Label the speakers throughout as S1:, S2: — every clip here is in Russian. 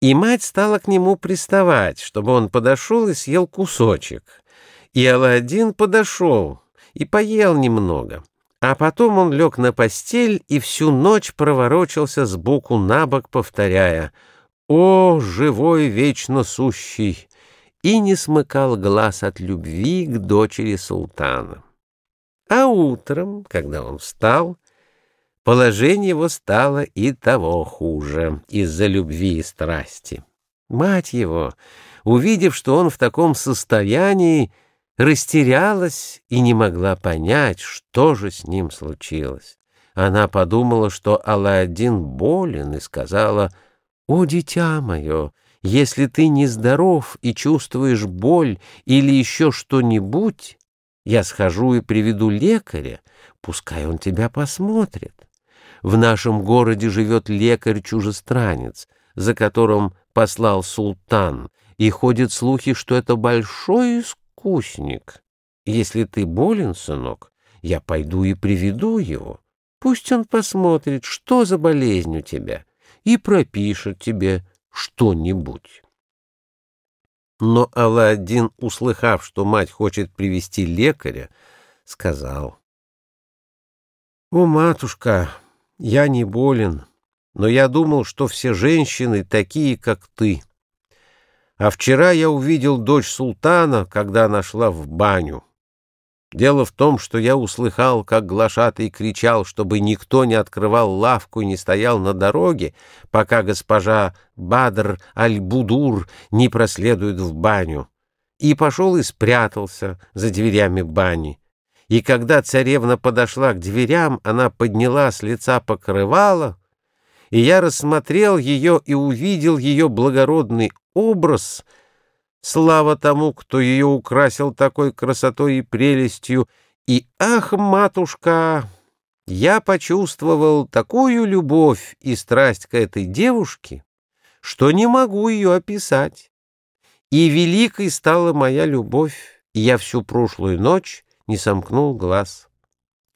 S1: И мать стала к нему приставать, чтобы он подошел и съел кусочек. И Аладдин подошел и поел немного. А потом он лег на постель и всю ночь проворочился с боку на бок, повторяя «О, живой вечно сущий!» и не смыкал глаз от любви к дочери султана. А утром, когда он встал, Положение его стало и того хуже из-за любви и страсти. Мать его, увидев, что он в таком состоянии, растерялась и не могла понять, что же с ним случилось. Она подумала, что Алладин болен, и сказала, «О, дитя мое, если ты нездоров и чувствуешь боль или еще что-нибудь, я схожу и приведу лекаря, пускай он тебя посмотрит». В нашем городе живет лекарь-чужестранец, за которым послал султан, и ходят слухи, что это большой искусник. Если ты болен, сынок, я пойду и приведу его. Пусть он посмотрит, что за болезнь у тебя, и пропишет тебе что-нибудь. Но Алладин, услыхав, что мать хочет привести лекаря, сказал, «О, матушка, я не болен, но я думал, что все женщины такие, как ты. А вчера я увидел дочь султана, когда она шла в баню. Дело в том, что я услыхал, как глашатый кричал, чтобы никто не открывал лавку и не стоял на дороге, пока госпожа Бадр Аль-Будур не проследует в баню, и пошел и спрятался за дверями бани. И когда царевна подошла к дверям, она подняла с лица покрывало, и я рассмотрел ее и увидел ее благородный образ. Слава тому, кто ее украсил такой красотой и прелестью. И, ах, матушка, я почувствовал такую любовь и страсть к этой девушке, что не могу ее описать. И великой стала моя любовь, и я всю прошлую ночь не сомкнул глаз.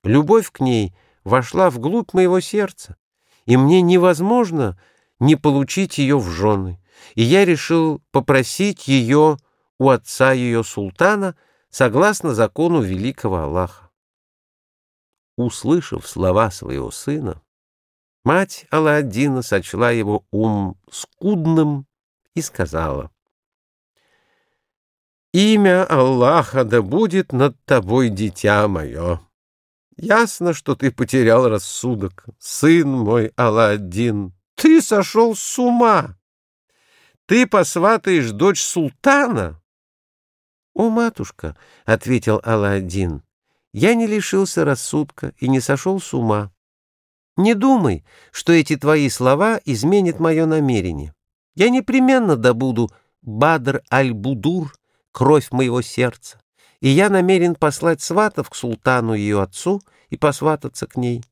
S1: Любовь к ней вошла вглубь моего сердца, и мне невозможно не получить ее в жены, и я решил попросить ее у отца ее султана согласно закону великого Аллаха. Услышав слова своего сына, мать Алладдина сочла его ум скудным и сказала, Имя Аллаха да будет над тобой, дитя мое. Ясно, что ты потерял рассудок, сын мой Алладин. Ты сошел с ума. Ты посватаешь дочь султана? — О, матушка, — ответил Алладин, — я не лишился рассудка и не сошел с ума. Не думай, что эти твои слова изменят мое намерение. Я непременно добуду Бадр аль-Будур, кровь моего сердца, и я намерен послать сватов к султану ее отцу и посвататься к ней.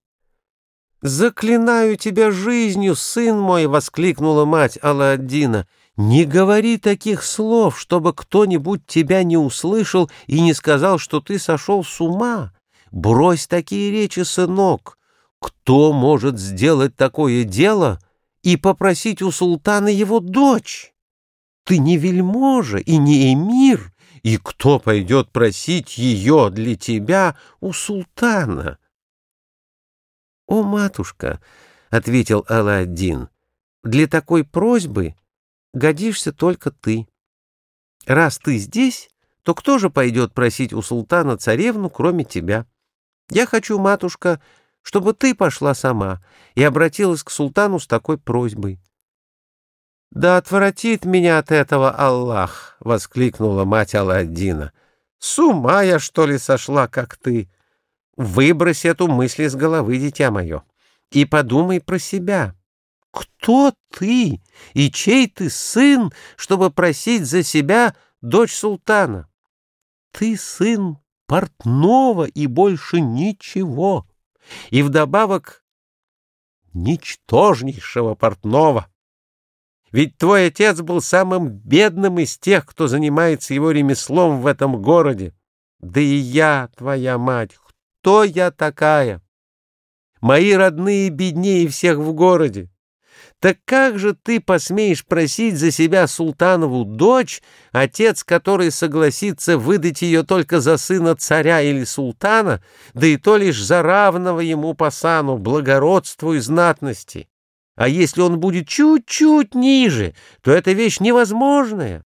S1: «Заклинаю тебя жизнью, сын мой!» — воскликнула мать Алладдина. «Не говори таких слов, чтобы кто-нибудь тебя не услышал и не сказал, что ты сошел с ума. Брось такие речи, сынок. Кто может сделать такое дело и попросить у султана его дочь?» Ты не вельможа и не эмир, и кто пойдет просить ее для тебя у султана? — О, матушка, — ответил Алладин, — для такой просьбы годишься только ты. Раз ты здесь, то кто же пойдет просить у султана царевну, кроме тебя? Я хочу, матушка, чтобы ты пошла сама и обратилась к султану с такой просьбой. «Да отвратит меня от этого Аллах!» — воскликнула мать Алладдина. «С ума я, что ли, сошла, как ты? Выбрось эту мысль из головы, дитя мое, и подумай про себя. Кто ты и чей ты сын, чтобы просить за себя дочь султана? Ты сын портного и больше ничего, и вдобавок ничтожнейшего портного. Ведь твой отец был самым бедным из тех, кто занимается его ремеслом в этом городе. Да и я, твоя мать, кто я такая? Мои родные беднее всех в городе. Так как же ты посмеешь просить за себя султанову дочь, отец который согласится выдать ее только за сына царя или султана, да и то лишь за равного ему по сану, благородству и знатности? А если он будет чуть-чуть ниже, то эта вещь невозможная.